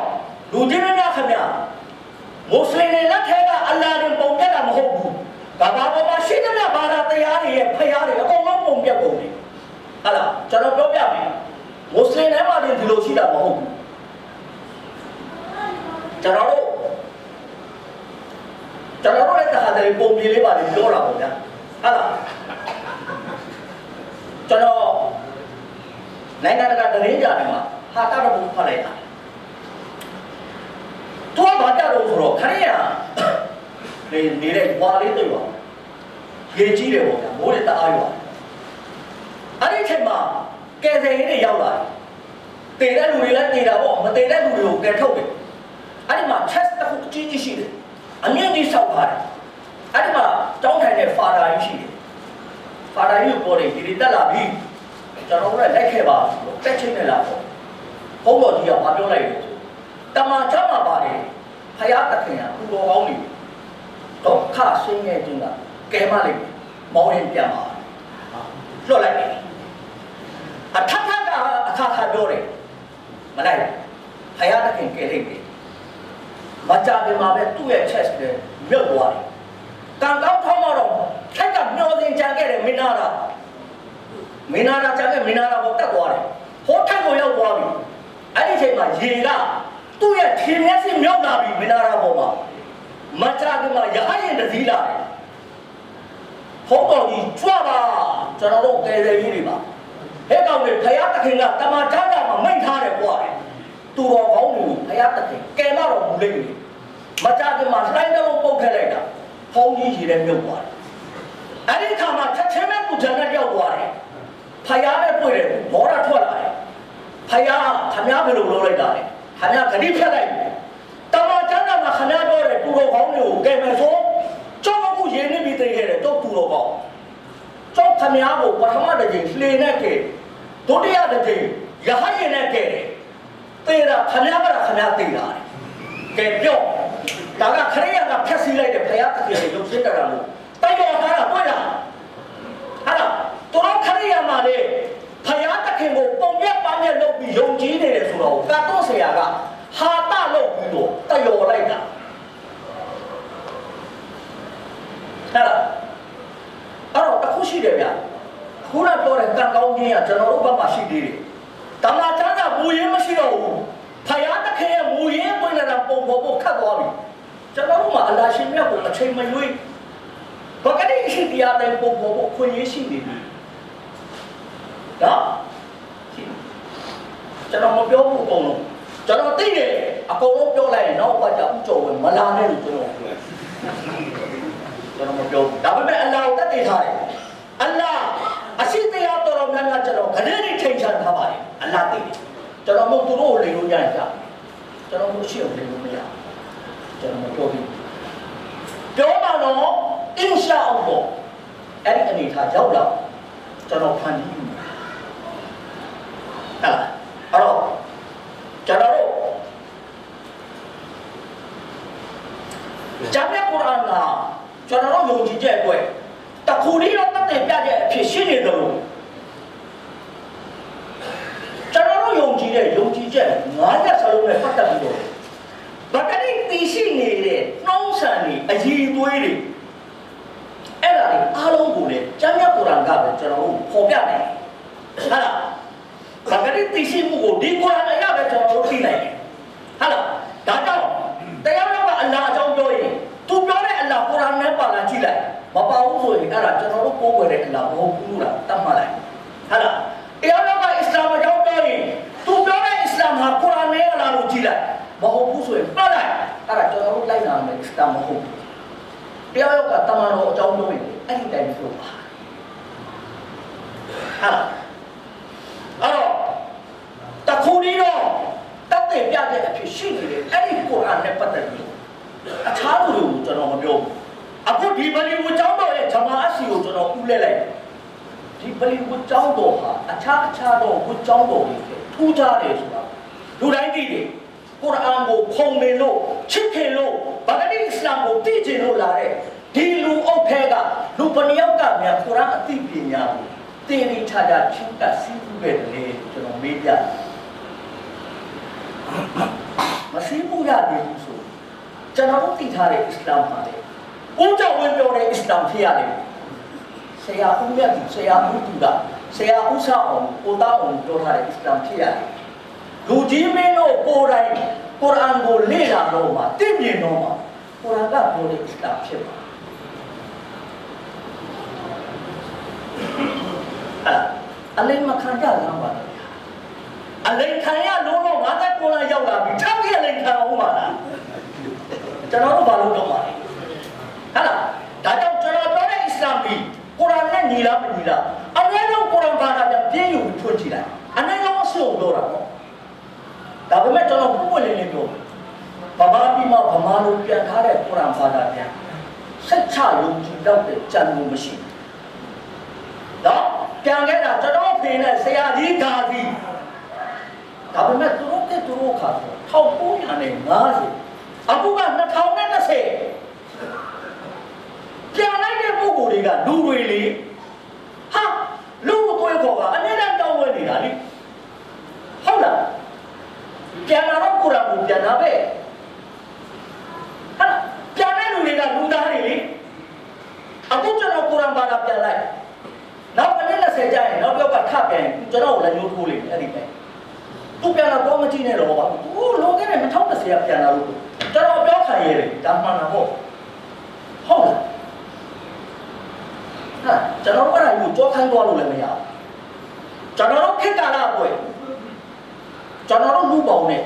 လူကြီးများခင်ဗျာမွတ်စလင်တွေလက်ထဲကအလ္လာဟ်ရင်ပုံပြတ်တာမဟုတ်ဘူးကဘာပေါ်မှာရှိတဲ့ဘာသာတရားတွေရဲ့ဖျားတွေအကုန်လုံးပုံပြတ်ပုံတွေဟာလားကျွန်တော်ပြောပြမယ်မွတ်စလင်တွေမှာဒီလိုရှိတာမဟုတ်ဘူးကျွန်တော်တို့ကျွန်တော်တို့ရဲ့တခါတည်းပုံပြေးလေးပါလေပြောတာပေါ့ဗျာဟာလားကျွန်တော်နိုင်ငံတကာတရင်ကြတယ်မှာဟာတာတော့ဖတ်လိုက်တာ သူကဘာကြတော့ဆိုတော့ခရီးရနေနေတဲ့ဝါလေးတွေ့ပါရေကြီးတယ်ပေါ့ဗျာမိုးတွေတအားရွာအဲ့ဒီချိန်မှာကယ်ဆယ်ရေးတွေရောက်လာတယ်တည်တဲ့လူတွေလည်းတည်တာပေါ့မတည်တဲ့လူတွေကိုကယ်ထုတ်တယ်အဲ့ဒီမှာ chest တစ်ခုအကြီးကြီးရှိတယ်အမြင့်ကြီးဆောက်ထားတယ်အဲ့ဒီမှာတောင်းထိုင်တဲ့ father ကြီးရှိတယ် father ကြီးကိုပေါ်တယ်ဒီတက်လာပြီကျွန်တော်တို့လည်းလိုက်ခဲ့ပါတက်ချင်းနဲ့လာပေါ့ဘုန်းတော်ကြီးကဘာပြောလိုက်လဲဆို တမန်ချမှာပါတယ်ဖယားတခင်ကသူတော်ကောင်းနေဒုက္ခဆင်းရဲခြင်းကကဲမလိုက်မောင်းရင်ပြန်ပါလွတ်လိုက်တယ်အထက်ထက်ကအခါခါပြောတယ်မလိုက်ဖယားတခင်ကဲလိုက်တယ်မကြခင်မှာပဲသူ့ရဲ့ chest နဲ့မြုပ်သွားတယ်ကံကောင်းထောင်းတော့ထက်ကမျောစင်ကြံခဲ့တယ်မင်းနာတာမင်းနာတာကြံခဲ့မင်းနာတာကိုတက်သွားတယ်ဟိုထက်ကိုရောက်သွားပြီအဲ့ဒီချိန်မှာရေက သူ့ရဲ့ထင်မျက်စိမြုပ်လာပြီမင်းနာတာပေါ်မှာမကြခင်မှာရဟရင်တစည်းလာတယ်ဖုံးတော်ကြီးကြွပါကျွန်တော်တို့ကယ်ဆယ်ကြီးတွေပါဟဲ့ကောင်တွေဖယားတခင်ကတမန်တော်တာမှာမိတ်ထားတယ်ကွာသူတော်ကောင်းတွေကိုဖယားတခင်ကယ်မတော်မူလိမ့်မယ်မကြခင်မှာလှိုင်းတလုံးပုတ်ခက်လိုက်တာဖုံးကြီးရေနဲ့မြုပ်သွားတယ်အဲ့ဒီခါမှာချက်ချင်းပဲသူဂျန်နဲ့ရောက်သွားတယ်ဖယားနဲ့တွေ့တယ်ဘောရထွက်လာတယ်ဖယားခမည်းဘယ်လိုလုပ်လိုက်တာလဲ ခမည်းဂတိဖြတ်လိုက်တယ်တမန်တော်တာမှာခမည်းပြောတယ်သူတော်ကောင်းတွေကိုကယ်မယ်ဆိုကျောင်းအခုရေနေပြီးသိခဲ့တယ်တော့သူတော်ကောင်းကျောင်းခမည်းကိုပထမတစ်ချိန်လှေနဲ့ကဲဒုတိယတစ်ချိန်ရဟရင်နဲ့ကဲတယ်သေတာခမည်းကခမည်းသေတာကဲပြောဒါကခရိယာကဖြတ်စည်းလိုက်တဲ့ဘုရားသခင်ရဲ့ရုပ်ရှင်တရားလို့တိုက်တော်ထားတာတွေ့လားဟာလားတော်ခရိယာမှာလေ ဘုရားသခင်ကိုပုံပြပန်းပြလုပ်ပြီးယုံကြည်နေတယ်ဆိုတော့ကတော့ဆရာကဟာတလုပ်ပြီးတော့တယော်လိုက်တာဟာလားအဲ့တော့တစ်ခုရှိတယ်ဗျာခုနပြောတဲ့ကံကောင်းခြင်းကကျွန်တော်တို့ဘက်မှာရှိသေးတယ်တမန်တော်ကမူရင်းမရှိတော့ဘူးဖယားတခင်ရဲ့မူရင်းပွင့်လာတာပုံပေါ်ပေါ်ခတ်သွားပြီကျွန်တော်တို့မှာအလားရှင်မြတ်ကိုအချိန်မရွေးဘဂတိရှိတရားတိုင်းပုံပေါ်ပေါ်ခွင့်ရရှိနေပြီ နော်ကျွန်တော်မပြောဘူးအကုန်လုံးကျွန်တော်သိတယ်အကုန်လုံးပြောလိုက်ရင်နောက်ပတ်ကြဥကြော်ဝင်မလာနဲ့လို့ကျွန်တော်ပြောကျွန်တော်မပြောဘူးဒါပေမဲ့အလ္လာဟ်တက်တည်ထားတယ်အလ္လာဟ်အရှိတရားတော်တော်များများကျွန်တော်ခဏလေးထိန်ချန်ထားပါတယ်အလ္လာဟ်သိတယ်ကျွန်တော်မို့သူတို့ကိုလိန်လို့ရရင်ကြာကျွန်တော်မို့ရှေ့ကိုလိန်လို့မရကျွန်တော်မပြောဘူးပြောမှတော့အင်ရှာအလ္လာဟ်အဲ့ဒီအနေထားရောက်လာကျွန်တော်ဖန်တီးမှာ ဟုတ်လားအဲ့တော့ကျွန်တော်တို့ဂျမ်းမြတ်ကုရ်အာန်ကကျွန်တော်တို့ယုံကြည်ချက်အတွက်တခုလေးတော့တတ်တယ်ပြချက်အဖြစ်ရှိနေတယ်လို့ကျွန်တော်တို့ယုံကြည်တဲ့ယုံကြည်ချက်ငါးချက်စလုံးနဲ့ပတ်သက်ပြီးတော့ဗကတိတည်ရှိနေတဲ့နှောင်းဆန်တွေအည်သွေးတွေအဲ့ဒါတွေအားလုံးကိုလည်းကျမ်းမြတ်ကုရ်အာန်ကပဲကျွန်တော်တို့ပေါ်ပြတယ်ဟုတ်လား ဗကတိတည်ရှိမှုကိုဒီကုရ်အာန်အရပဲကျွန်တော်တို့သိနိုင်တယ်ဟုတ်လားဒါကြောင့်တရားတော်ကအလ္လာဟ်အကြောင်းပြောရင်သူပြောတဲ့အလ္လာဟ်ကုရ်အာန်နဲ့ပါလာကြည့်လိုက်မပါဘူးဆိုရင်အဲ့ဒါကျွန်တော်တို့ကိုးကွယ်တဲ့အလ္လာဟ်မဟုတ်ဘူးလားတတ်မှတ်လိုက်ဟုတ်လားတရားတော်ကအစ္စလာမ်အကြောင်းပြောရင်သူပြောတဲ့အစ္စလာမ်ဟာကုရ်အာန်နဲ့အလ္လာဟ်ကိုကြည့်လိုက်မဟုတ်ဘူးဆိုရင်ပတ်လိုက်အဲ့ဒါကျွန်တော်တို့လိုက်နာမယ်အစ္စလာမ်မဟုတ်ဘူးတရားတော်ကတမန်တော်အကြောင်းပြောရင်အဲ့ဒီတိုင်းပြောပါဟာ အဲ့တော့တခုဒီတော့တတ်တဲ့ပြတဲ့အဖြစ်ရှိနေတယ်အဲ့ဒီကုရ်အာန်နဲ့ပတ်သက်ပြီးအခြားလူတွေကိုကျွန်တော်မပြောဘူးအခုဒီဗလီဝတ်ကျောင်းတော်ရဲ့ဂျမာအစီကိုကျွန်တော်ဥလဲလိုက်ဒီဗလီဝတ်ကျောင်းတော်ဟာအခြားအခြားသောဝတ်ကျောင်းတော်တွေထူးခြားတယ်ဆိုတာလူတိုင်းသိတယ်ကုရ်အာန်ကိုခုံနေလို့ချစ်ခင်လို့ဗဂတိအစ္စလာမ်ကိုသိကျင်လို့လာတဲ့ဒီလူအုပ်ထဲကလူပဏိယောက်ကမြန်ကုရ်အာန်အသိပညာကိုတင်နေချာချာချင်းကစီး ပူးခဲ့တယ်ကျွန်တော်မေးပြမစီးပူးရသေးဘူးဆိုကျွန်တော်တို့သိထားတဲ့အစ္စလာမ်ပါလေဦးကြောင့်ဝင်ပြောတဲ့အစ္စလာမ်ဖြစ်ရတယ်ဆရာဦးမြတ်ဆရာဦးသူကဆရာဦးဆောင်းအောင်ကိုတောင်းအောင်ပြောထားတဲ့အစ္စလာမ်ဖြစ်ရတယ်လူကြီးမင်းတို့ကိုယ်တိုင်ကုရ်အာန်ကိုလေ့လာတော့မှသိမြင်တော့မှကုရ်အာန်ကပြောတဲ့အစ္စလာမ်ဖြစ်ပါ အလိမ္မခံကြလမ်းပါလားအလိမ္မခံရလုံးလုံး59လရောက်လာပြီထောက်ရလိမ္မခံအောင်ပါလားကျွန်တော်တို့ဘာလို့တော့မှာလဲဟာလားဒါကြောင့်ကျွန်တော်ပြောတဲ့အစ္စလာမ်ပြီးကုရ်အာန်နဲ့ညီလားမညီလားအနည်းဆုံးကုရ်အာန်ဘာသာပြန်ပြည့်ယူဖွင့်ကြည့်လိုက်အနည်းဆုံးအဆိုးပြောတာပေါ့ဒါပေမဲ့ကျွန်တော်ပုံပွင့်လေးလေးပြောဗမာပြည်မှာဗမာလိုပြန်ထားတဲ့ကုရ်အာန်ဘာသာပြန်ဆက်ချယုံကြည်တော့တဲ့ကြံမှုမရှိဘူးနော် ပြန်ခဲ့တာကျွန်တော်ဖေနဲ့ဆရာကြီးဂါစီဒါပေမဲ့သူတို့တဲ့သူတို့ခါ1950အခုက2020ပြန်လိုက်တဲ့ပုံကိုယ်တွေကလူတွေလေဟာလူကိုယ်ခေါ်ကအမြဲတမ်းတောင်းဝဲနေတာလေဟုတ်လားပြန်လာတော့ကိုယ်ကပြန်လာပဲဟာပြန်တဲ့လူတွေကလူသားတွေလေအခုကျွန်တော်ကိုယ်ရံဘာသာပြန်လိုက် နောက်တစ်နေ့20ကြာရင်နောက်တစ်ယောက်ကထပြန်ကျွန်တော်ကိုလည်းညှိုးထိုးလိမ့်မယ်အဲ့ဒီပဲသူပြန်လာတော့မကြည့်နဲ့တော့ပါဘူးလောကနဲ့2010ကပြန်လာလို့ကျွန်တော်ပြောခံရတယ်ဒါမှန်တာပေါ့ဟုတ်လားဟာကျွန်တော်အဲ့ဒါကိုကြောခိုင်းသွားလို့လည်းမရဘူးကျွန်တော်တို့ခေတ္တလာပွဲကျွန်တော်တို့လူပေါင်းနဲ့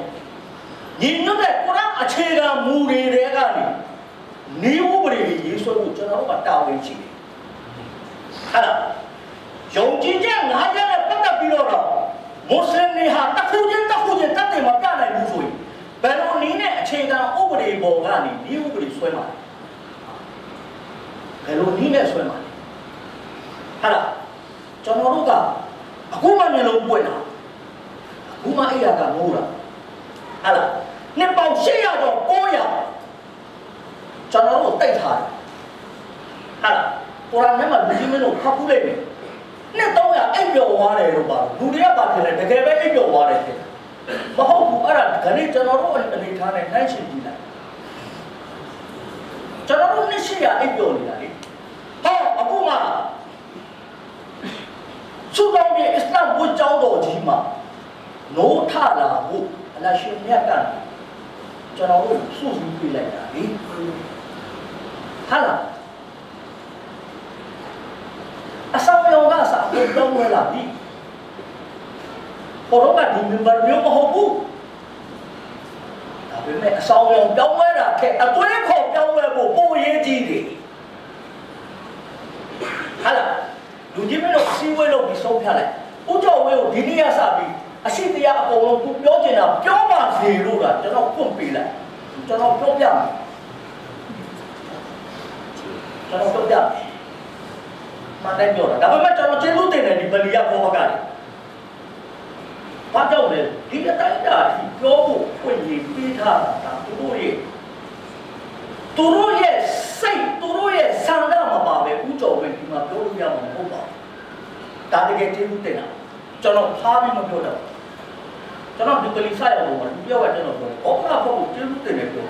ညီညွတ်တဲ့ကုရ်အာန်အခြေခံမူတွေတွေကနေနေဥပဒေတွေရေးဆွဲဖို့ကျွန်တော်တို့ကတာဝန်ရှိတယ်ဟာလား ယုံကြည်ချက်ငါးချက်နဲ့ပတ်သက်ပြီးတော့မွတ်စလင်တွေဟာတစ်ခုချင်းတစ်ခုချင်းတက်တယ်မပြနိုင်ဘူးဆိုရင်ဘယ်လိုနည်းနဲ့အခြေခံဥပဒေပေါ်ကနေဒီဥပဒေဆွဲမှာလဲဘယ်လိုနည်းနဲ့ဆွဲမှာလဲဟာလားကျွန်တော်တို့ကအခုမှမျိုးလုံးပွင့်တာအခုမှအဲ့ရကငိုးတာဟာလားနှစ်ပေါင်း800ကျော်900ကျွန်တော်တို့တိတ်ထားတယ်ဟာလားကုရ်အာန်ထဲမှာလူကြီးမင်းတို့ဖတ်ဖူးလိုက်တယ် နှစ်300အိပ်ပျော်သွားတယ်လို့ပါလူတွေကပါထင်တယ်တကယ်ပဲအိပ်ပျော်သွားတယ်ထင်တယ်မဟုတ်ဘူးအဲ့ဒါခဏကျွန်တော်တို့အနေထားနဲ့နှိုင်းရှင်ကြည့်လိုက်ကျွန်တော်တို့နှစ်800အိပ်ပျော်နေတာလေဟောအခုမှသူတော်ရဲ့အစ္စလာမ်ဘုကျောင်းတော်ကြီးမှာနိုးထလာဖို့အလရှင်မြတ်ကကျွန်တော်တို့စုစည်းပြလိုက်တာလေဟာလားအဆောင်ရော ကစားဖို့တောင်းဝဲလာပြီပေါ်တော့ကဒီမင်ဘာမျိုးမဟုတ်ဘူးဒါပေမဲ့အဆောင်ရောတောင်းဝဲတာခဲ့အသွေးခေါ်တောင်းဝဲဖို့ပိုရေးကြီးတယ်ဟာလားလူကြီးမင်းတို့စီးဝဲလို့ပြီးဆုံးဖြတ်လိုက်ဦးကျော်ဝဲကိုဒီနေ့ရစပြီးအရှိတရားအကုန်လုံးသူပြောချင်တာပြောပါစေလို့ကကျွန်တော်ဖွင့်ပေးလိုက်ကျွန်တော်ပြောပြမယ်ကျွန်တော်ပြောပြမယ် မန်တိုင်းပြောတာဒါပေမဲ့ကျွန်တော်ကျေးဇူးတင်တယ်ဒီဗလီယာဘောကလည်းဘာကြောင့်လဲဒီအတိုင်းတာဒီပြောဖို့ဖွင့်ရပေးထားတာသူတို့ရဲ့သူတို့ရဲ့စိတ်သူတို့ရဲ့ဆန္ဒမပါပဲဥကြော်ပဲဒီမှာပြောလို့ရမှာမဟုတ်ပါဘူးဒါတကယ်ကျေးဇူးတင်တာကျွန်တော်ဖားပြီးမပြောတော့ကျွန်တော်ဒီဗလီဆိုင်ရောက်တော့ဒီပြောရကျွန်တော်ပြောဘောကဖို့ကျေးဇူးတင်တယ်ပြော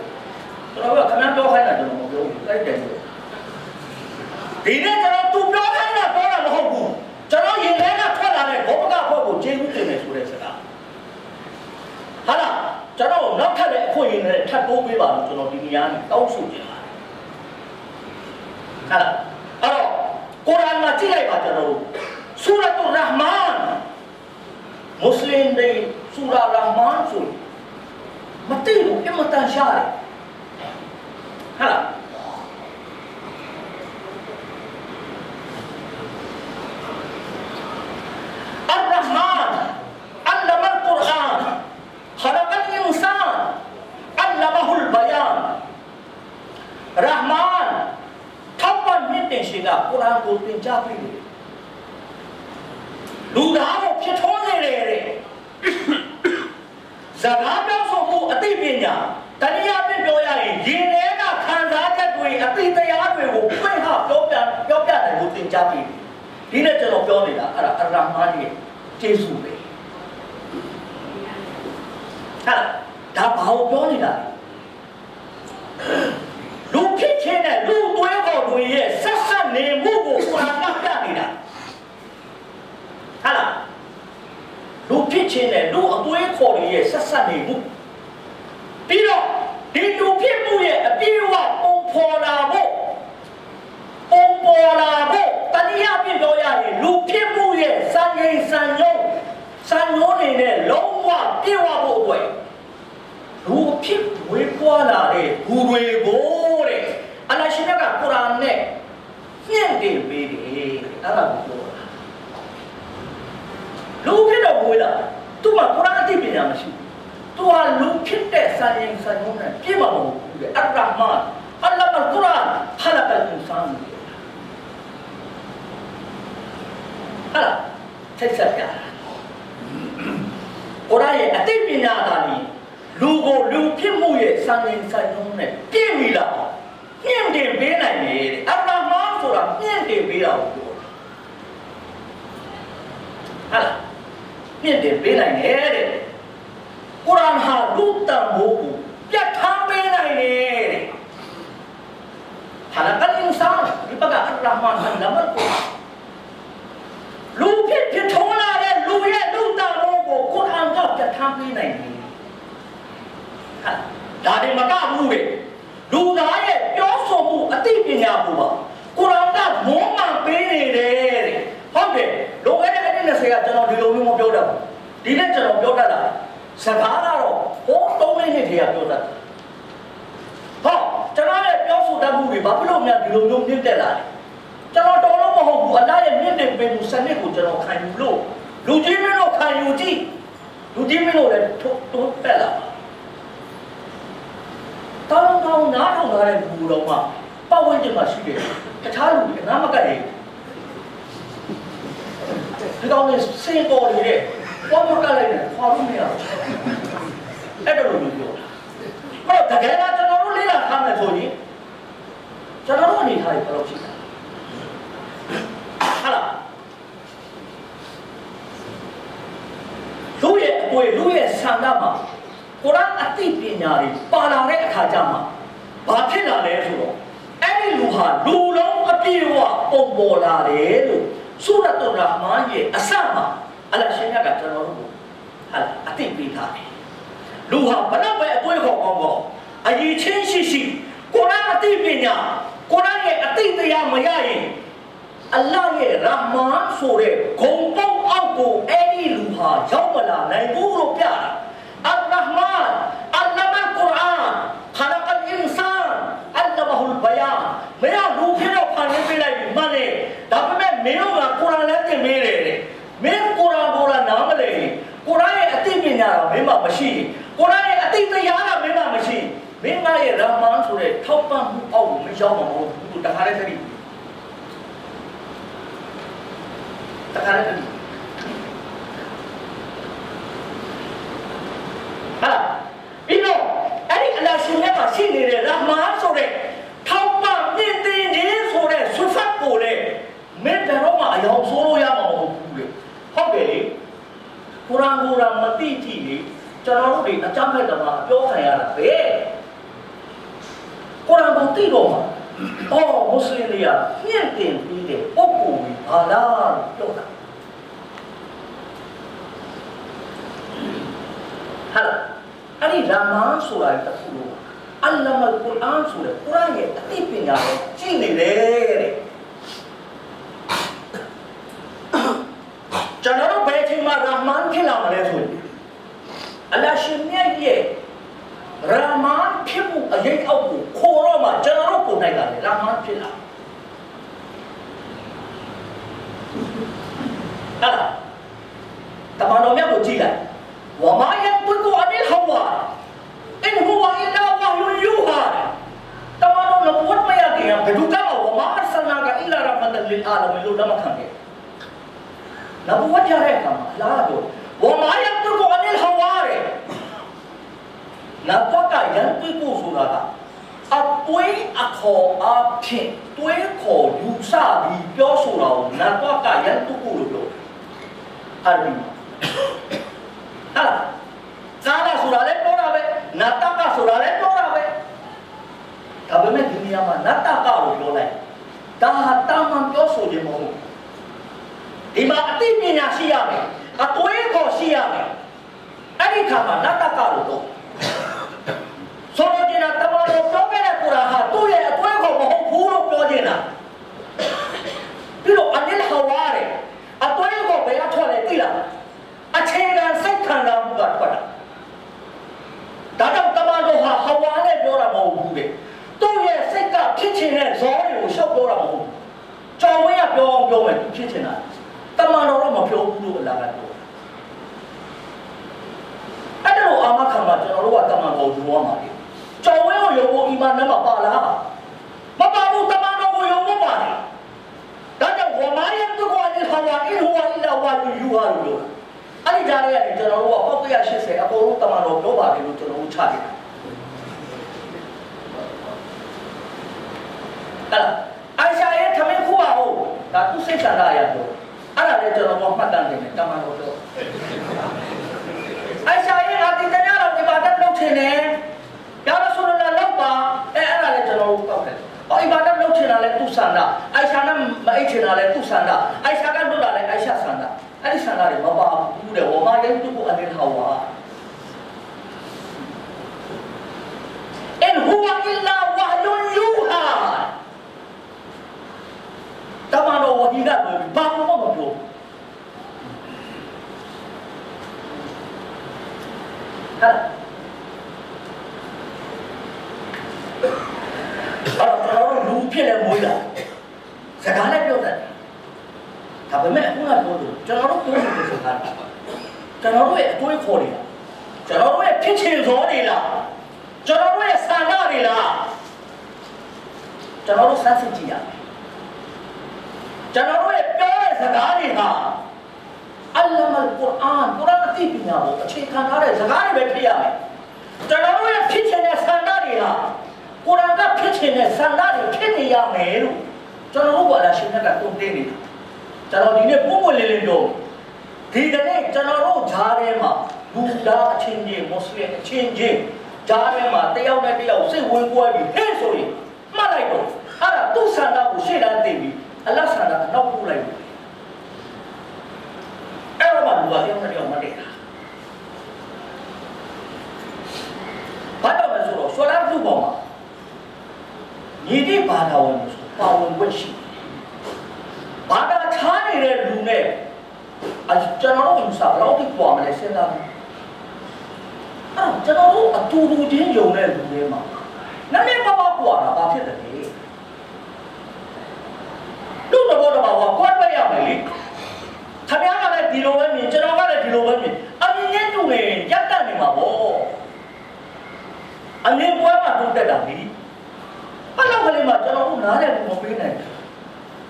ကျွန်တော်ကခဏပြောခိုင်းတာကျွန်တော်မပြောဘူးတိုက်တယ်ပြောဒီနေ့ကျွန်တော်သူပြောခိုင်းတာပြောတာမဟုတ်ဘူးကျွန်တော်ရင်ထဲကထွက်လာတဲ့ဘောပကဖို့ကိုကျေးဇူးတင်တယ်ဆိုတဲ့စကားဟာလားကျွန်တော်နောက်ထပ်လည်းအခွင့်အရေးနဲ့ထပ်တိုးပေးပါ လို့ကျွန်တော်ဒီနေရာနဲ့တောင်းဆိုချင်ပါတယ်ဟာလားအဲ့တော့ကုရ်အာန်မှာကြည့်လိုက်ပါကျွန်တော်တို့ဆူရတ်ရ်ဟ်မန်မွတ်စလင်တွေဆူရာရ်ဟ်မန်ဆိုမသိဘူးအမတန်ရှားတယ်ဟာလား လူသားကိုဖြစ်ထွန်းနေတယ်တဲ့ဇာတ်ပြောဆိုမှုအသိပညာတဏှာပြပြောရရင်ရင်ထဲကခံစားချက်တွေအသိတရားတွေကိုဖွင့်ဟပြောပြပြောပြတယ်ကိုသင်ကြားပေးတယ်ဒီနေ့ကျွန်တော်ပြောနေတာအဲ့ဒါအရဟမန်ရဲ့ကျေးဇူးပဲဟာဒါဘာကိုပြောနေတာလဲလူဖြစ်ခြင်းနဲ့လူသွေးပေါ်တွေရဲ့ဆက်ဆက်နေမှုကိုကုရ်အာန်ကပြနေတာဟာလားလူ ဖြစ်ခြင်းနဲ့လူအသွေးခေါ်တွေရဲ့ဆက်ဆက်နေမှုပြီးတော့ဒီလူဖြစ်မှုရဲ့အပြည့်အဝပုံဖော်လာဖို့ပုံပေါ်လာဖို့တဏှာပြပြောရရင်လူဖြစ်မှုရဲ့စံချိန်စံညုံစံညုံနေနဲ့လုံးဝပြည့်ဝဖို့အတွက်လူဖြစ်ဝေးပွားလာတဲ့ဘူတွေကိုတဲ့အလရှိမြတ်ကကုရ်အာန်နဲ့မြင့်တင်ပေးတယ်အဲ့ဒါကိုပြောတာလူဖြစ်တော့ ဝေးလာသူကကုရ်အာန်အသိပညာမရှိဘူးသူဟာလူဖြစ်တဲ့စံချိန်စံညုံနဲ့ပြည့်မလို့ဘူးတဲ့အလ္လာဟ်မန်အလ္လာဟ်ကုရ်အာန်ခလကအင်ဆန်ဟာလားထိတ်ဆက်ပြတာကုကိုရရဲ့အသိပညာသာလီလူကိုလူဖြစ်မှုရဲ့စံနှင်ဆိုင်နှုန်းနဲ့ပြည့်ပြီလားမြင့်တင်ပေးနိုင်တယ်တဲ့အလ္လာဟ်ဆိုတာမြင့်တင်ပေးတာကိုပြောတာဟာလား မြင့်တင်ပေးနိုင်တယ်တဲ့ကုရ်အာန်ဟာလူတန်ဖို့ကိုပြတ်ထားပေးနိုင်တယ်တဲ့ halakal insan di pagka ar-rahman ang laman ko လူဖြစ်ဖြစ်ထုံးလာတဲ့လူရဲ့လူတန်ဖို့ကိုကုရ်အာန်ကပြတ်ထားပေးနိုင်တယ်ဟာဒါတွေမကဘူးပဲလူသားရဲ့ပြောဆိုမှုအသိပညာကိုပါကုရ်အာန်ကမုန်းမှန်ပေးနေတယ်တဲ့ဟုတ်တယ်လောကရဲ့အ နည်း20ကကျွန်တော်ဒီလိုမျိုးမပြောတတ်ဘူးဒီနေ့ကျွန်တော်ပြောတတ်တာစကားကတော့ဟိုးသုံးလေးနှစ်တည်းကပြောတတ်တယ်ဟောကျွန်တော်ရဲ့ပြောဆိုတတ်မှုတွေဘာဖြစ်လို့များဒီလိုမျိုးမြင့်တက်လာလဲကျွန်တော်တော်လို့မဟုတ်ဘူးအလားရဲ့မြင့်တင်ပေးမှုစနစ်ကိုကျွန်တော်ခံယူလို့လူကြီးမင်းတို့ခံယူကြည့်လူကြီးမင်းတို့လည်းထိုးတိုးတက်လာပါတောင်းတောင်းနားထောင်လာတဲ့ဘူတော်မှာပတ်ဝန်းကျင်မှာရှိတယ်တခြားလူတွေနားမကတ်နေ ဒီကောင်လေးစင်ပေါ်နေတဲ့ပေါ်မကလိုက်နဲ့ခွာလို့မရဘူးအဲ့ဒါလိုမျိုးပြောတာအဲ့တော့တကယ်ကကျွန်တော်တို့လေးလာထားမယ်ဆိုရင်ကျွန်တော်တို့အနေထားတွေဘယ်လိုရှိလဲဟာလားလူရဲ့အတွေ့လူရဲ့ဆန္ဒမှာကုရ်အာန်အသိပညာတွေပါလာတဲ့အခါကျမှဘာဖြစ်လာလဲဆိုတော့အဲ့ဒီလူဟာလူလုံးအပြည့်အဝပုံပေါ်လာတယ်လို့ ဆူရတ်တ်ရာမန်ရဲ့အစမှာအလ္လာဟ်ရှင်ကကျွန်တော်တို့ကိုဟာလားအသိပေးထားတယ်လူဟာဘလောက်ပဲအတွေ့ခေါ်ကောင်းကောင်းအရေးချင်းရှိရှိကုရ်အာန်အသိပညာကုရ်အာန်ရဲ့အသိတရားမရရင်အလ္လာဟ်ရဲ့ရာမန်ဆိုတဲ့ဂုံပေါင်းအောက်ကိုအဲ့ဒီလူဟာရောက်မလာနိုင်ဘူးလို့ပြတာအလ်ရာဟ်မန်အလ္လာမန်ကုရ်အာန်ခလကအင်ဆန်အလ္လာမဟူလ်ဘယာမင်းကလူဖြစ်တော့ဖန်ရင်းပေးလိုက်ပြီမှန်တယ်ဒါပေမဲ့မင်းတို့ကကုရ်အာန်လည်းသင်ပေးတယ်တဲ့မင်းကုရ်အာန်ကိုလာနားမလည်ရင်ကုရ်အာန်ရဲ့အသိပညာ တော့မင်းမှမရှိကုရ်အာန်ရဲ့အသိတရားတော့မင်းမှမရှိမင်းကရဲ့ရာမန်ဆိုတဲ့ထောက်ပံ့မှုအောက်ကိုမရောက်မှာမဟုတ်ဘူးတခါတည်းတည်းတခါတည်းတည်းဟာပြီးတော့အဲ့ဒီအလ္လာဟ်ရှင်ရဲ့မှာရှိနေတဲ့ရာမန်ဆိုတဲ့ထောက်ပံ့မြင့်တင်ခြင်းဆိုတဲ့ဆွတ်ဖတ်ကိုလေမင်းတော့မှအယောင်ဆိုးလို့ရမှာမဟုတ်ဘူးလေဟုတ်တယ်လေ ကုရ်အာန်ကိုယ်တော်မသိကြည့်လေကျွန်တော်တို့တွေအကြမ်းဖက်တယ်မှာပြောခံရတာပဲကုရ်အာန်ကိုသိတော့မှာအော်မွတ်စလင်တွေကမြင့်တင်ပြီးတဲ့ပုဂ္ဂိုလ်ကြီးဘာလားပြောတာဟာလားအဲ့ဒီရာမန်ဆိုတာတခုလို့အလ္လာမတ်ကုရ်အာန်ဆိုတဲ့ကုရ်အာန်ရဲ့အသိပညာကိုကြည့်နေတယ်တဲ့ကျွန်တော်တို့ဘယ်ချိန်မှာရာမန်ဖြစ် လာမလဲဆိုရင်အလ္လာရှင်မြတ်ရဲ့ရာမန်ဖြစ်မှုအရေးအောက်ကိုခေါ်တော့မှကျွန်တော်တို့ပုံနိုင်တာလေရာမန်ဖြစ်လာဟာလားတမန်တော်မြတ်ကိုကြည့်လိုက်ဝမာယန်ပုကူအနိလ်ဟဝါအင်ဟူဝါအီလာဝါယွန်ယူဟာတမန်တော်နဘဝတ်မရခင်ဘယ်သူကမှဝမာအဆနာကအီလာရမတန်လီအာလမီလို့လက်မခံခဲ့နဘဝတ်ရတဲ့အခါမှာအလားတူ ဝမာယန်ပုကူအနိလ်ဟဝါတဲ့နဘကယန်ပုကူဆိုတာကအတွေးအခေါ်အဖြစ်တွေးခေါ်ယူဆပြီးပြောဆိုတာကိုနဘကယန်ပုကူလို့ပြောတယ်အာရဘီဟာဇာတာဆိုတာလည်းပြောတာပဲနတကဆိုတာလည်းပြောတာပဲဒါပေမဲ့ဒီနေရာမှာနတကလို့ပြောလိုက်ဒါဟာတာမန်ပြောဆိုခြင်းမဟုတ်ဘူးဒီမှာအသိပညာရှိရမယ် အတွေးခေါ်ရှိရမယ်အဲ့ဒီခါမှာနတကလို့တော့ဆိုတော့ဒီနာတမန်တော်ပြောခဲ့တဲ့ကုရ်အာန်ဟာသူ့ရဲ့အတွေးခေါ်မဟုတ်ဘူးလို့ပြောနေတာပြီးတော့အနိလဟဝါရဲ့အတွေးခေါ်ဘယ်ကထွက်လဲသိလားအခြေခံစိတ်ခံစားမှုကထွက်တာဒါကြောင့်တမန်တော်ဟာဟဝါနဲ့ပြောတာမဟုတ်ဘူးလေသူ့ရဲ့စိတ်ကဖြစ်ချင်တဲ့ဇောတွေကိုရှောက်ပြောတာမဟုတ်ဘူးကြောင်ဝင်းကပြောအောင်ပြောမယ်သူဖြစ်ချင်တာတ မန်တော်တော့မပြောဘူးလို့အလားကပြောအဲ့ဒါလိုအာမခံမှာကျွန်တော်တို့ကတမန်တော်ယူရမှာလေကြောင်ဝင်းကိုယုံဖို့အီမန်နဲ့မပါလားမပါဘူးတမန်တော်ကိုယုံဖို့ပါလေဒါကြောင့်ဝမာယန်တုကောအနိဟဝါအင်ဟူဝါအီလာဝါယူဟာလို့အဲ့ဒီကြားထဲကနေကျွန်တော်တို့ကပောက်ပြရရှိပါတယ်လို့ကျွန်တော်တို့ချတယ်အဲ့ဒါအိုင်ရှာရဲ့သမင်းခုပါဟုတ်ဒါသူစိတ်ဆန္ဒအရတော့ အဲ့ဒါလည်းကျွန်တော်ကမှတ်တမ်းတင်တယ်တမန်တော်တို့အိုင်ရှာရဲ့ငါဒီတညတော့ဒီဘာတက်လုပ်ချင်တယ်ယာရဆူလလာလောက်ပါအဲအဲ့ဒါလည်းကျွန်တော်တို့ပောက်တယ်အော်အီဘာဒတ်လုပ်ချင်တာလဲသူဆန္ဒအိုင်ရှာနဲ့မအိတ်ချင်တာလဲသူဆန္ဒအိုင်ရှာကလုပ်တာလဲအိုင်ရှာဆန္ဒအဲ့ဒီဆန္ဒတွေမပါဘူးတဲ့ဝမာရင်သူ့ကိုအနေဟောဝါ إن هو إلا ဝဟီကပြောပြီးဘာမှမပြောဟာအဲ့တော့ကျွန်တော်တို့လူဖြစ်နေမွေးလာစကားလည်းပြောတတ်တယ်ဒါပေမဲ့အခုကပြောလို့ကျွန်တော်တို့ပြောနေတဲ့စကားကျွန်တော်တို့ရဲ့အတွေးခေါ်နေတာကျွန်တော်တို့ရဲ့ဖြစ်ချင်စောတွေလားကျွန်တော်တို့ရဲ့ဆန္ဒတွေလားကျွန်တော်တို့စမ်းစစ်ကြည့်ရမယ် ကျွန်တော်တို့ရဲ့ပြောတဲ့စကားတွေဟာအလ္လာမ်ကုရ်အာန်ကုရ်အာန်အသိပညာကိုအခြေခံထားတဲ့စကားတွေပဲဖြစ်ရမယ်ကျွန်တော်တို့ရဲ့ဖြစ်ချင်တဲ့ဆန္ဒတွေဟာကုရ်အာန်ကဖြစ်ချင်တဲ့ဆန္ဒတွေဖြစ်နေရမယ်လို့ကျွန်တော်တို့ကအလရှင်မြတ်ကတုံ့တင်းနေတာကျွန်တော်ဒီနေ့ပုံပွင့်လေးလေးပြောဒီကနေ့ကျွန်တော်တို့ဂျားထဲမှာလူသားအချင်းချင်းမွတ်စလင်အချင်းချင်းဂျားထဲမှာတယောက်နဲ့တယောက်စိတ်ဝင်ကွဲပြီးဟဲ့ဆိုရင်မှတ်လိုက်တော့အဲ့ဒါသူ့ဆန္ဒကိုရှေ့တန်းတင်ပြီး အလတ်ဆန္ဒကနောက်ပို့လိုက်တယ်အဲ့တော့မှလူကတယောက်နဲ့တယောက်မတည့်တာဘာတော့လဲဆိုတော့ဆွလာလူပေါ်မှာညီတိဘာသာဝင်လို့ဆိုပါဝင်ွက်ရှိဘာသာခြားနေတဲ့လူနဲ့အကျွန်တော်တို့ဥစားဘယ်တော့ဒီပွားမလဲစဉ်းစားအဲ့တော့ကျွန်တော်တို့အတူတူချင်းယုံတဲ့လူတွေမှာနည်းနည်းပါးပါးပွားတာဘာဖြစ်တယ်လဲ လူတော်တော်ဘာဝကွက်ပဲရမယ်လေခင်ဗျားကလည်းဒီလိုပဲမြင်ကျွန်တော်ကလည်းဒီလိုပဲမြင်အမြင်နဲ့တူနေရက်တတ်နေမှာပေါ့အမြင်ပွဲမှာတိုးတက်တာလေအဲ့လောက်ကလေးမှာကျွန်တော်တို့နားလည်မှုမပေးနိုင်ဘူး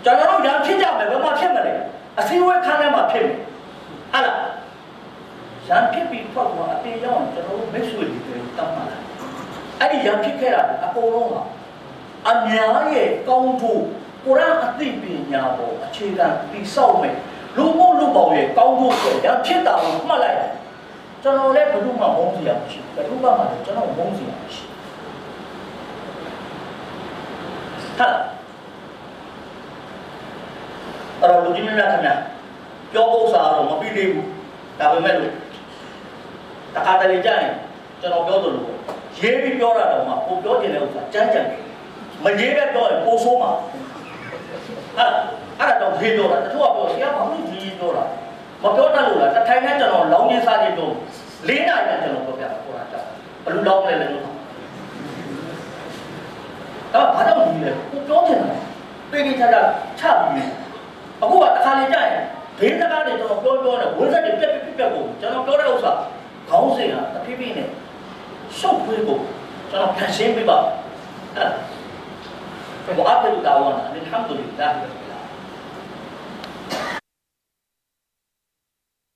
ကျွန်တော်တို့ရံဖြစ်ကြမယ်ဘယ်မှာဖြစ်မလဲအစည်းအဝေးခန်းထဲမှာဖြစ်မယ်ဟုတ်လားရံဖြစ်ပြီးပေါ့ကွာအတေးရောက်ကျွန်တော်တို့မိတ်ဆွေတွေတတ်မှတ်လာအဲ့ဒီရံဖြစ်ခဲ့တာအကုန်လုံးကအများရဲ့ကောင်းဖို့ ကုရ်အာန်အသိပညာပေါ်အခြေခံတည်ဆောက်မယ်လူမှုလူပေါင်းရဲ့ကောင်းဖို့ဆိုရံဖြစ်တာကိုမှတ်လိုက်ကျွန်တော်လည်းဘယ်သူမှမုန်းစရာမရှိဘူးဘယ်သူမှမလည်းကျွန်တော်မုန်းစရာမရှိဟာအဲ့တော့လူကြီးများခင်ဗျာပြောဖို့စာတော့မပြီးသေးဘူးဒါပေမဲ့လို့တခါတလေကြာရင်ကျွန်တော်ပြောသလိုရေးပြီးပြောတာတော့မှကိုပြောချင်တဲ့ဥစ္စာကြမ်းကြမ်းမရေးပဲပြောရင်ပိုဆိုးမှာ အဲ့အဲ့ဒါတော့ဖေးပြောတာတချို့ကပြောဆရာဘာလို့ကြီးပြောတာမပြောတတ်လို့လားတစ်ထိုင်နဲ့ကျွန်တော်လောင်းချင်းစားကြည့်တော့လေးနိုင်နဲ့ကျွန်တော်ပြောပြတာကိုရာတာဘလူလောင်းလဲလဲလို့တော့ဘာတော့ဒီလဲကိုပြောချင်တာပြေးပြေးချာချာချပြီးအခုကတစ်ခါလေကြာရင်ဘေးစကားတွေကျွန်တော်ပြောပြောနေဝင်းဆက်တွေပြက်ပြက်ပြက်ကိုကျွန်တော်ပြောတဲ့ဥစ္စာခေါင်းစဉ်ကတဖြည်းဖြည်းနဲ့ရှုပ်ဖွေးကိုကျွန်တော်ဖြန့်ရှင်းပေးပါအဲ့ဒါ ဘောအပ်လို့တာ